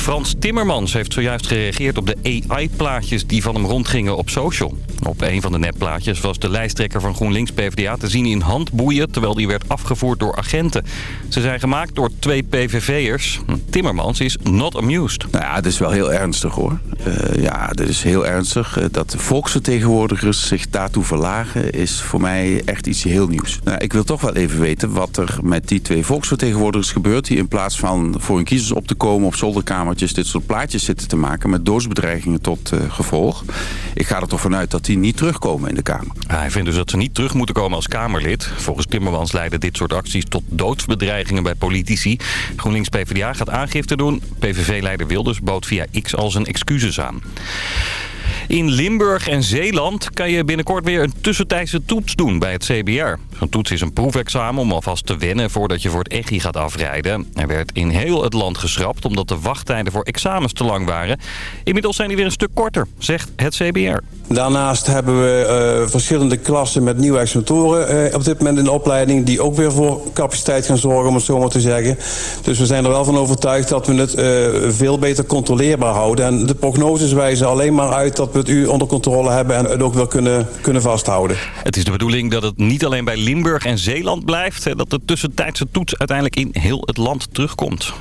Frans Timmermans heeft zojuist gereageerd op de AI-plaatjes die van hem rondgingen op social. Op een van de nepplaatjes was de lijsttrekker van GroenLinks PvdA te zien in handboeien... terwijl die werd afgevoerd door agenten. Ze zijn gemaakt door twee PVV'ers. Timmermans is not amused. Nou ja, het is wel heel ernstig hoor. Uh, ja, dit is heel ernstig. Uh, dat volksvertegenwoordigers zich daartoe verlagen is voor mij echt iets heel nieuws. Nou, ik wil toch wel even weten wat er met die twee volksvertegenwoordigers gebeurt... die in plaats van voor hun kiezers op te komen op dit soort plaatjes zitten te maken met doodsbedreigingen tot uh, gevolg. Ik ga er toch vanuit dat die niet terugkomen in de Kamer. Hij vindt dus dat ze niet terug moeten komen als Kamerlid. Volgens Timmermans leiden dit soort acties tot doodsbedreigingen bij politici. GroenLinks PvdA gaat aangifte doen. PVV-leider Wilders bood via X al zijn excuses aan. In Limburg en Zeeland kan je binnenkort weer een tussentijdse toets doen bij het CBR. Zo'n toets is een proefexamen om alvast te wennen voordat je voor het EGI gaat afrijden. Er werd in heel het land geschrapt omdat de wachttijden voor examens te lang waren. Inmiddels zijn die weer een stuk korter, zegt het CBR. Daarnaast hebben we uh, verschillende klassen met nieuwe examinatoren uh, op dit moment in de opleiding... die ook weer voor capaciteit gaan zorgen, om het zo maar te zeggen. Dus we zijn er wel van overtuigd dat we het uh, veel beter controleerbaar houden. En de prognoses wijzen alleen maar uit dat we het u onder controle hebben... en het ook wel kunnen, kunnen vasthouden. Het is de bedoeling dat het niet alleen bij Limburg en Zeeland blijft... dat de tussentijdse toets uiteindelijk in heel het land terugkomt.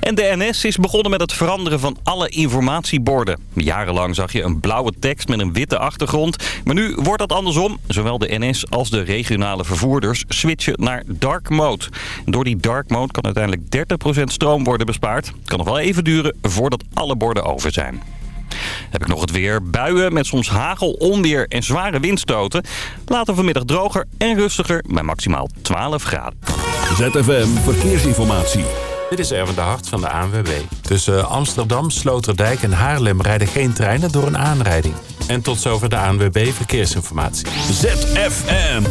En de NS is begonnen met het veranderen van alle informatieborden. Jarenlang zag je een blauwe tekst met een witte achtergrond. Maar nu wordt dat andersom. Zowel de NS als de regionale vervoerders switchen naar dark mode. Door die dark mode kan uiteindelijk 30% stroom worden bespaard. Het kan nog wel even duren voordat alle borden over zijn. Heb ik nog het weer. Buien met soms hagel, onweer en zware windstoten. Later vanmiddag droger en rustiger bij maximaal 12 graden. ZFM Verkeersinformatie. Dit is Erwin de Hart van de ANWB. Tussen Amsterdam, Sloterdijk en Haarlem rijden geen treinen door een aanrijding. En tot zover de ANWB Verkeersinformatie. ZFM.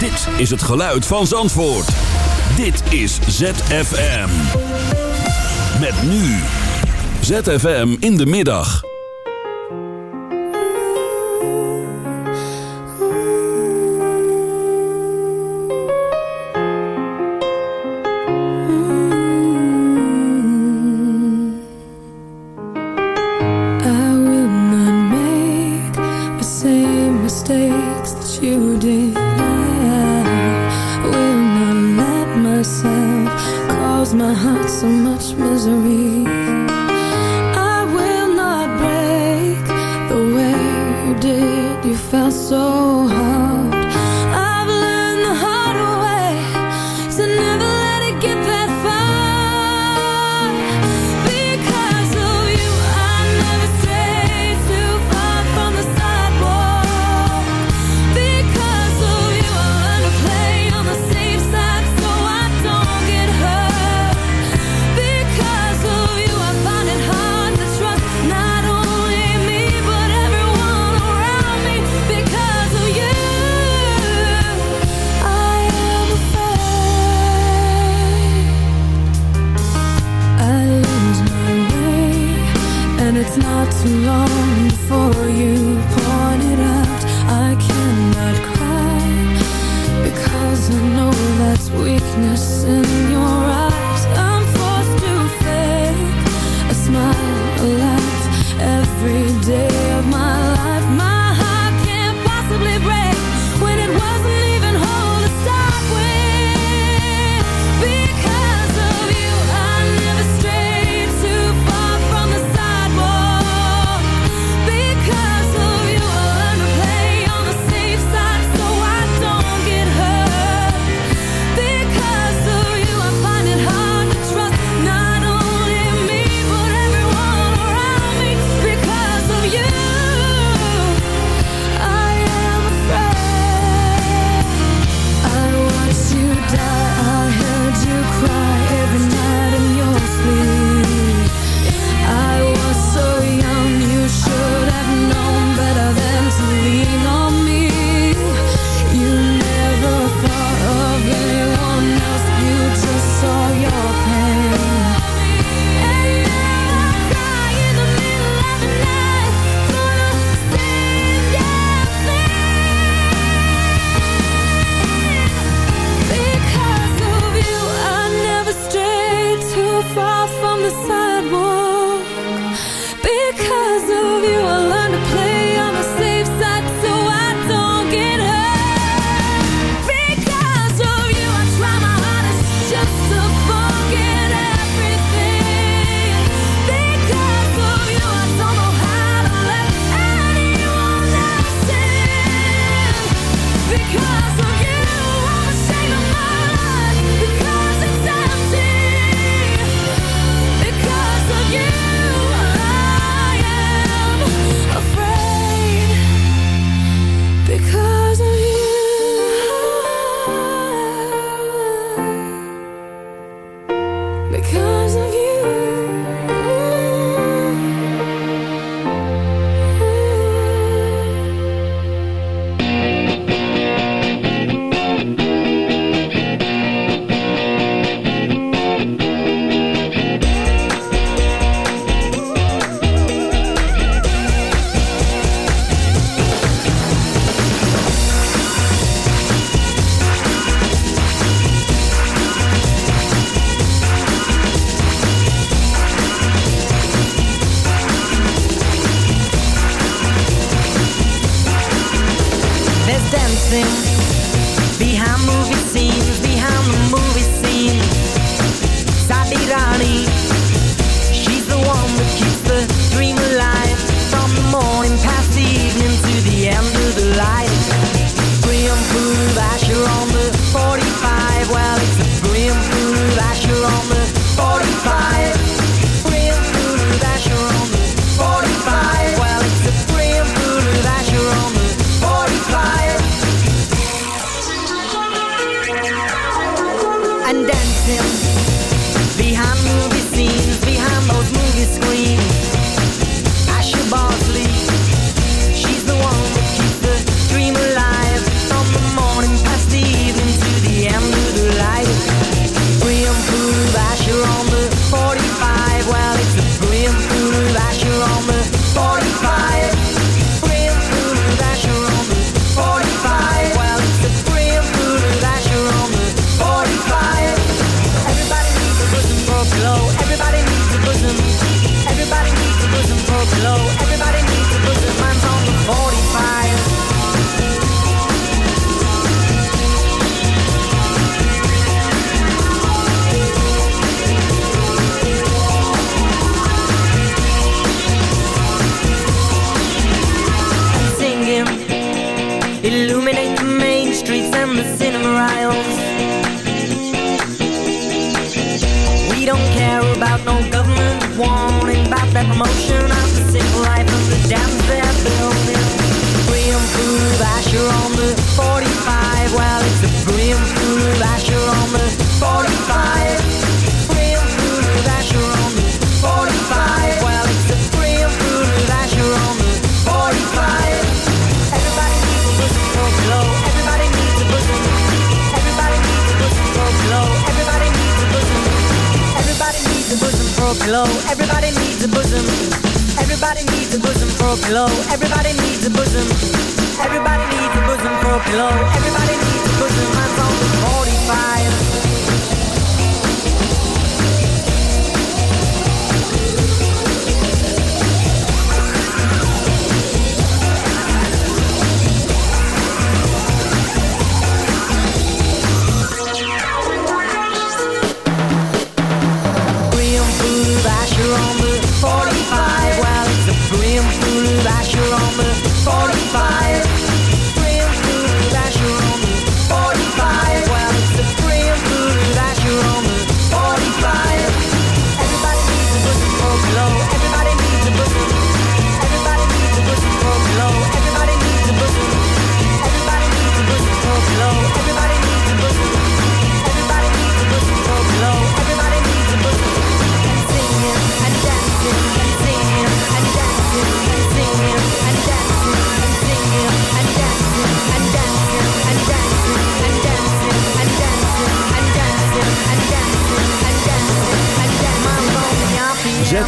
Dit is het geluid van Zandvoort. Dit is ZFM. Met nu. ZFM in de middag.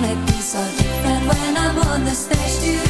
Gonna be so different when I'm on the stage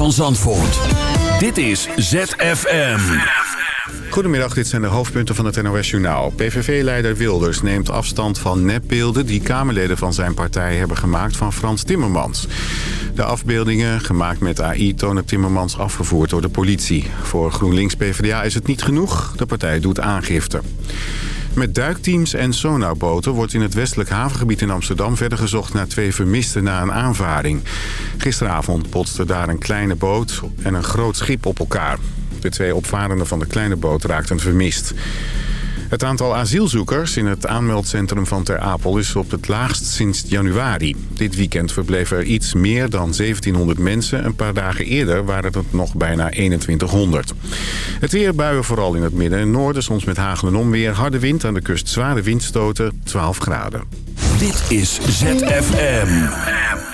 van Zandvoort. Dit is ZFM. Goedemiddag, dit zijn de hoofdpunten van het NOS-journaal. PVV-leider Wilders neemt afstand van nepbeelden... die Kamerleden van zijn partij hebben gemaakt van Frans Timmermans. De afbeeldingen, gemaakt met AI, tonen Timmermans afgevoerd door de politie. Voor GroenLinks-PVDA is het niet genoeg. De partij doet aangifte. Met duikteams en sonarboten wordt in het westelijk havengebied in Amsterdam verder gezocht naar twee vermisten na een aanvaring. Gisteravond botsten daar een kleine boot en een groot schip op elkaar. De twee opvarenden van de kleine boot raakten vermist. Het aantal asielzoekers in het aanmeldcentrum van Ter Apel is op het laagst sinds januari. Dit weekend verbleven er iets meer dan 1700 mensen. Een paar dagen eerder waren het nog bijna 2100. Het weer buien vooral in het midden en noorden, soms met hagel en onweer. Harde wind aan de kust, zware windstoten, 12 graden. Dit is ZFM.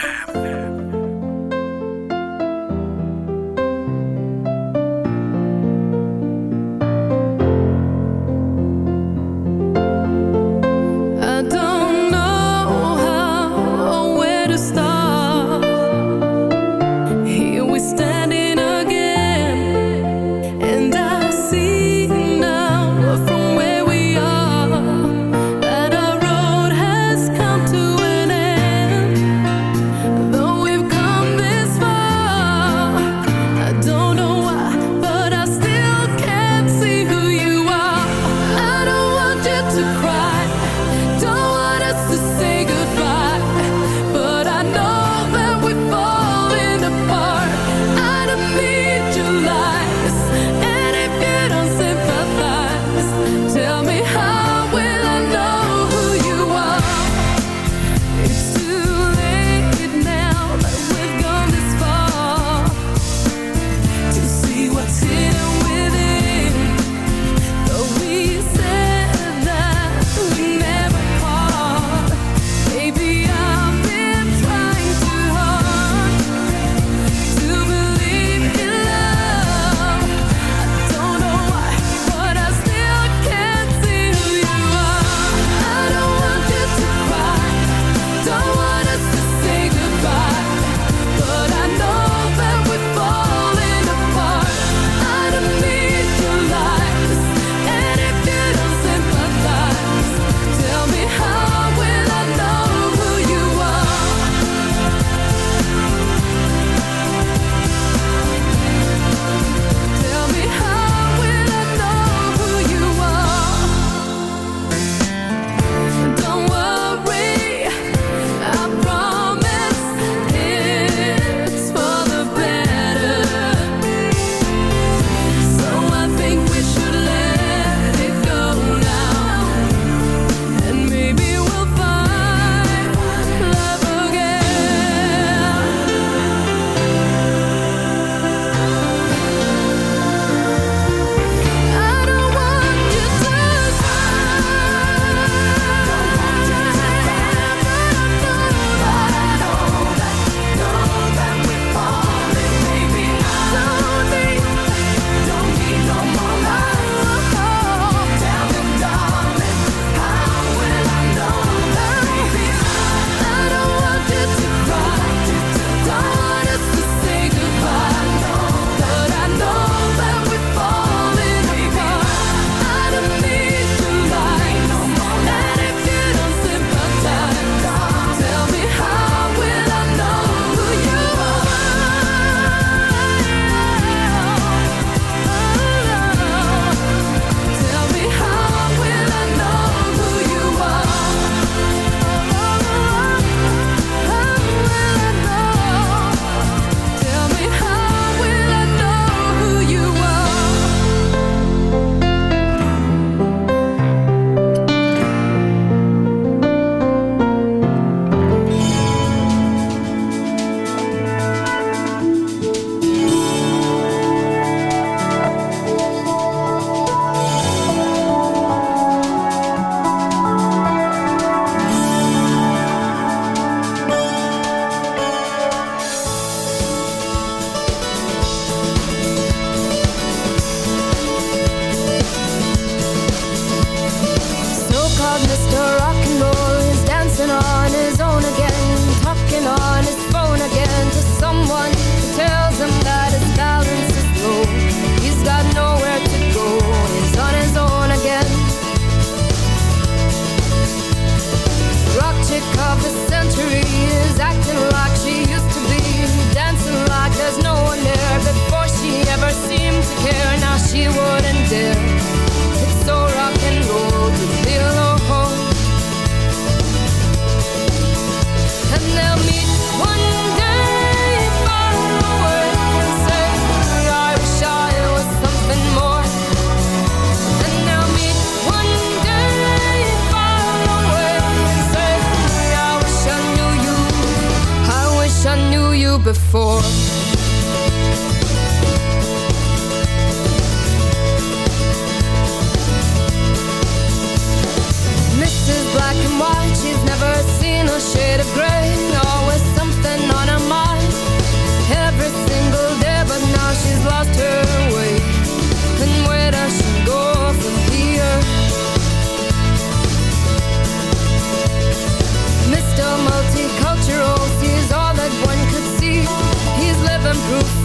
Before.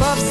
по всему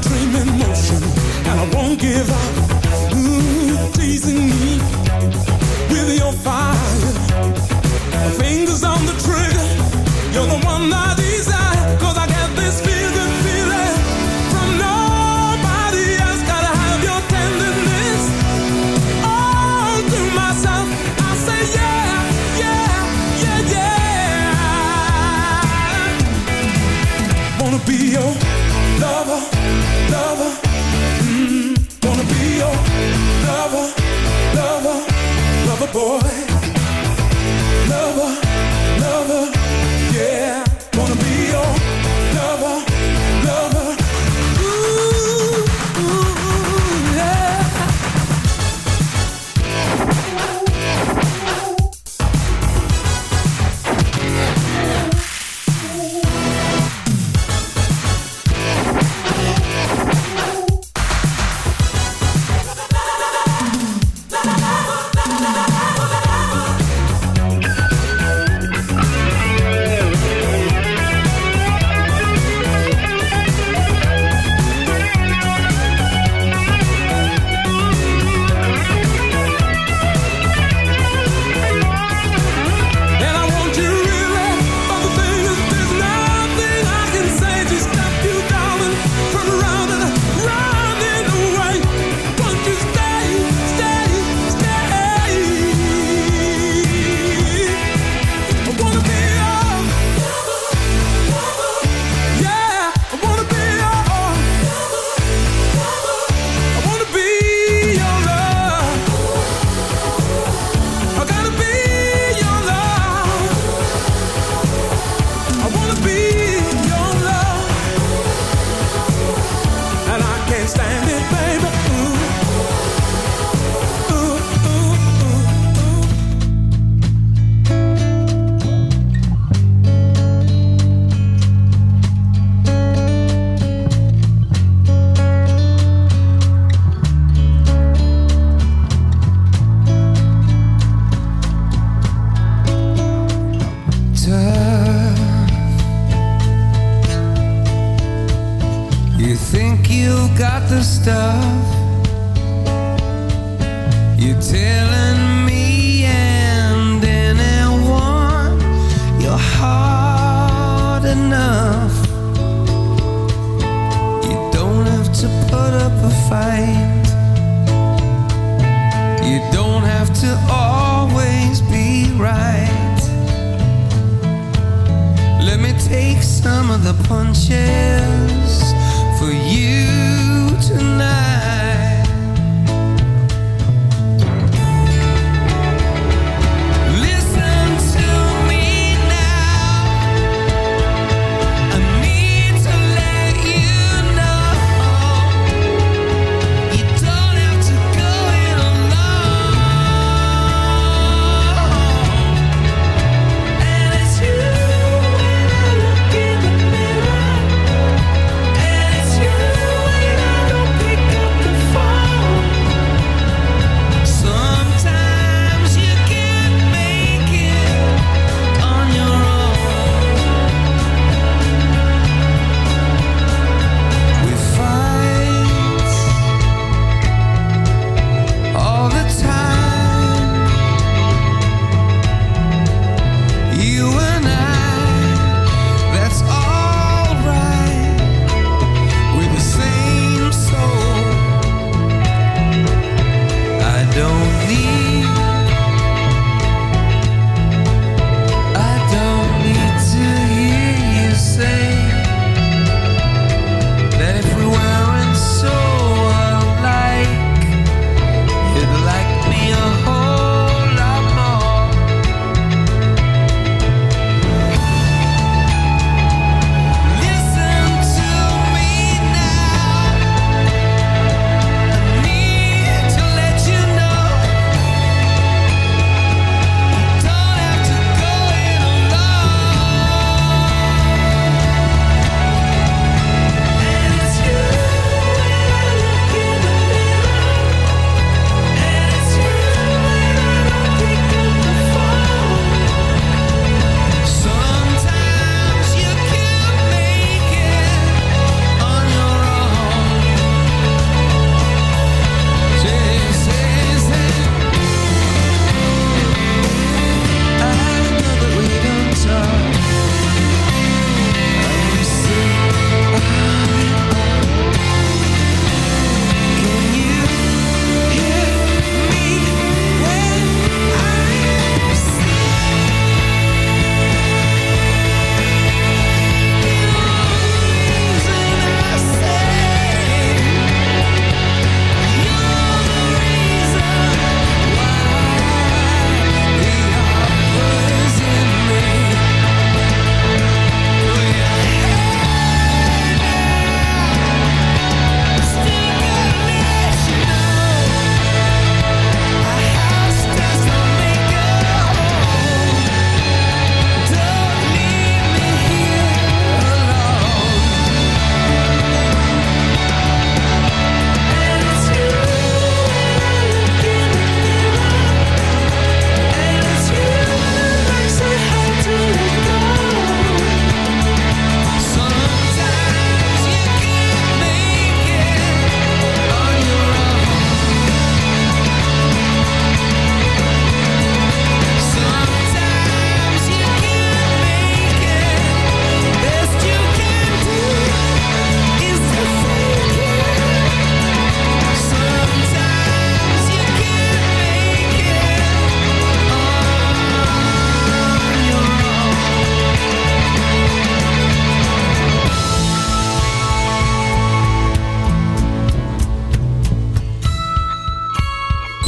dream in motion, and I won't give up.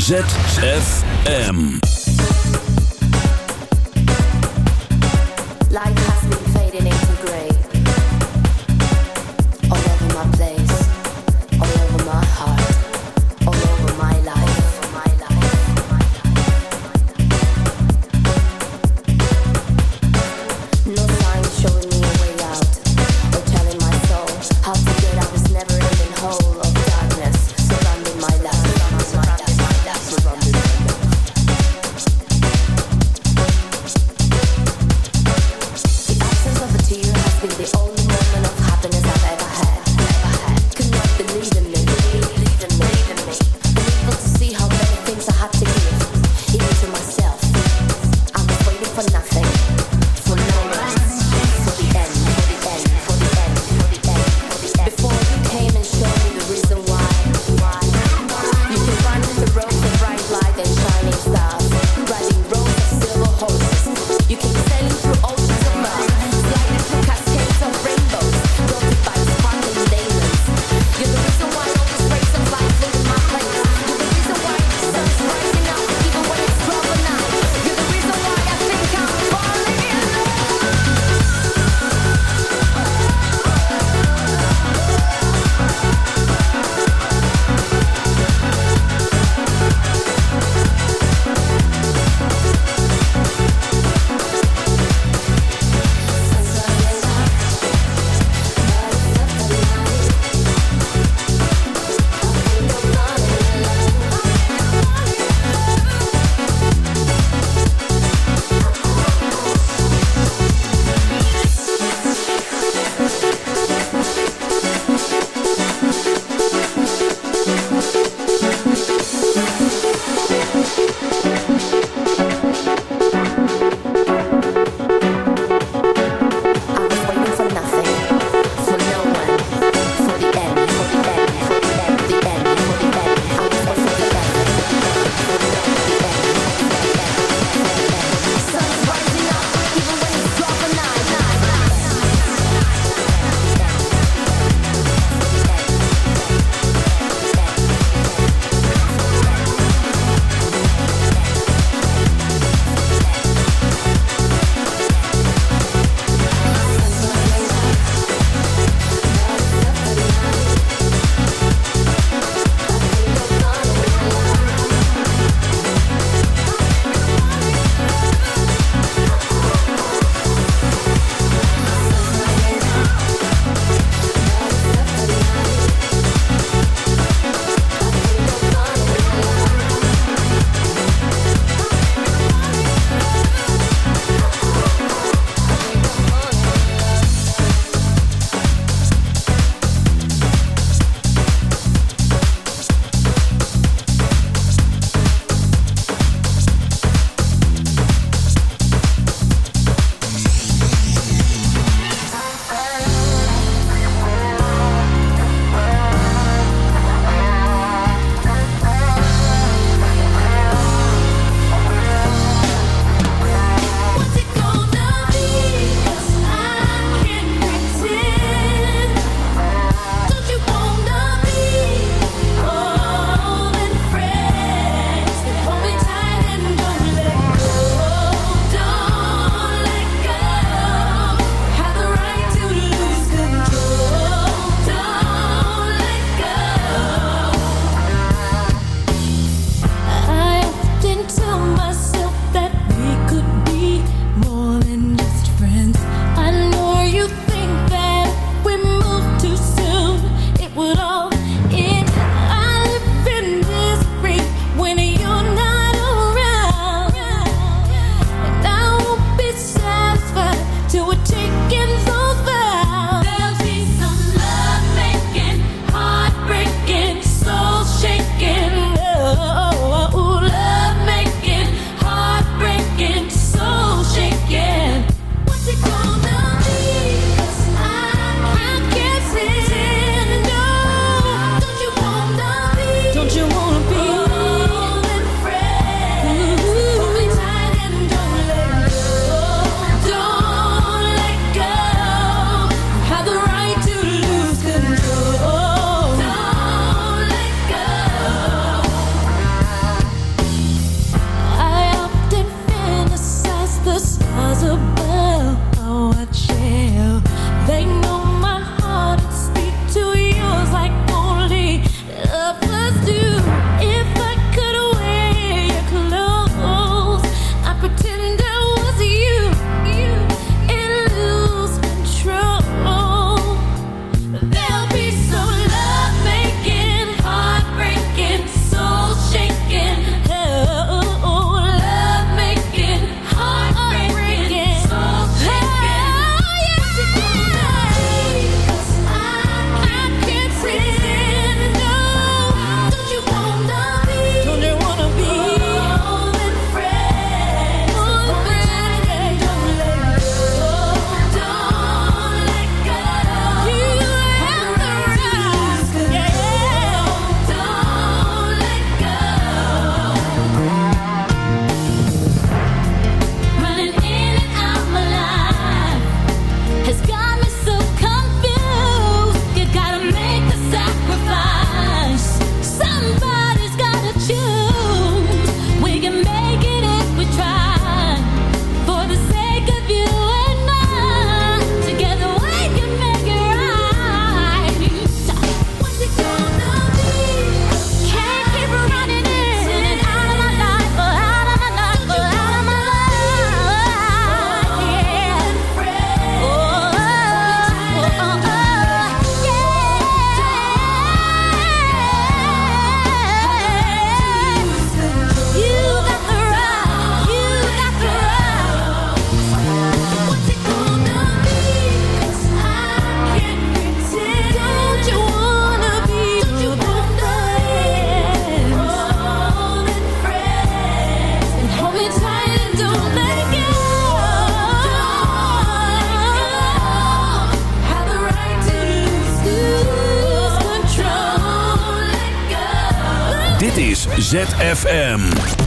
ZFM.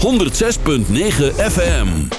106.9 FM.